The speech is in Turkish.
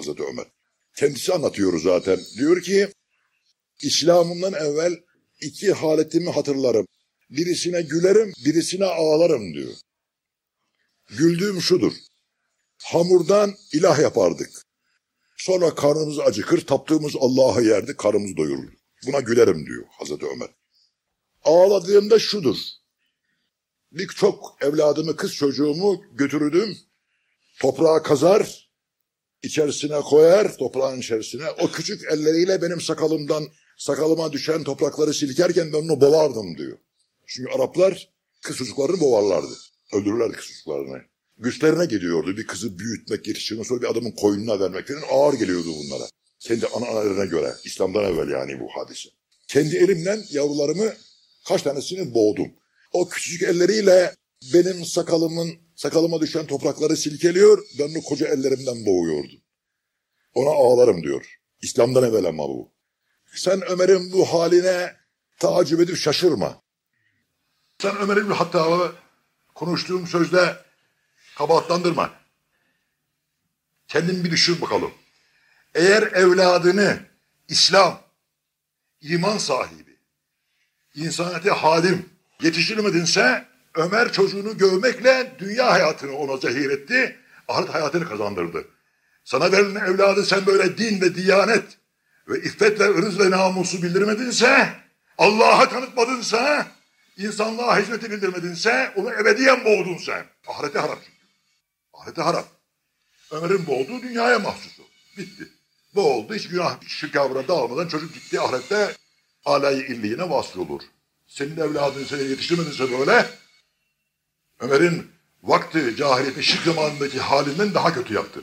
Hazreti Ömer. Kendisi anlatıyor zaten. Diyor ki İslam'ımdan evvel iki haletimi hatırlarım. Birisine gülerim, birisine ağlarım diyor. Güldüğüm şudur. Hamurdan ilah yapardık. Sonra karnımız acıkır, taptığımız Allah'a yerdi, karnımız doyurur. Buna gülerim diyor Hazreti Ömer. Ağladığımda şudur. Birçok evladımı, kız çocuğumu götürdüm. Toprağa kazar, içerisine koyar, toprağın içerisine. O küçük elleriyle benim sakalımdan, sakalıma düşen toprakları silkerken ben onu boğardım diyor. Çünkü Araplar kız çocuklarını boğarlardı. Öldürürlerdi kız çocuklarını. Güçlerine gidiyordu bir kızı büyütmek, yetiştirmek, sonra bir adamın koynuna vermek falan ağır geliyordu bunlara. Kendi analarına göre, İslam'dan evvel yani bu hadise. Kendi elimden yavrularımı kaç tanesini boğdum. O küçücük elleriyle benim sakalımın, sakalıma düşen toprakları silkeliyor, ben onu koca ellerimden boğuyordum. Ona ağlarım diyor. İslam'dan evvel ama bu. Sen Ömer'in bu haline tacip edip şaşırma. Sen Ömer'in bir hatta konuştuğum sözde kabahatlandırma. Kendin bir düşün bakalım. Eğer evladını İslam, iman sahibi, insaniyete halim yetiştirmedinse Ömer çocuğunu gövmekle dünya hayatını ona zehir etti, ahiret hayatını kazandırdı. Sana verilen evladı sen böyle din ve diyanet ve iffet ve ırız ve namusu bildirmedinse, Allah'a tanıtmadınsa, insanlığa hizmeti bildirmedinse, onu ebediyen boğdun sen. Ahirete harap çünkü. Ahirete harap. Ömer'in boğduğu dünyaya mahsusu. Bitti. Bu oldu. Hiç günah şirkavına dağılmadan çocuk gitti ahirette alayı illiğine vasıl olur. Senin evladını seni yetiştirmedinse böyle Ömer'in vakti cahiliyeti şirk zamanındaki halinden daha kötü yaptı.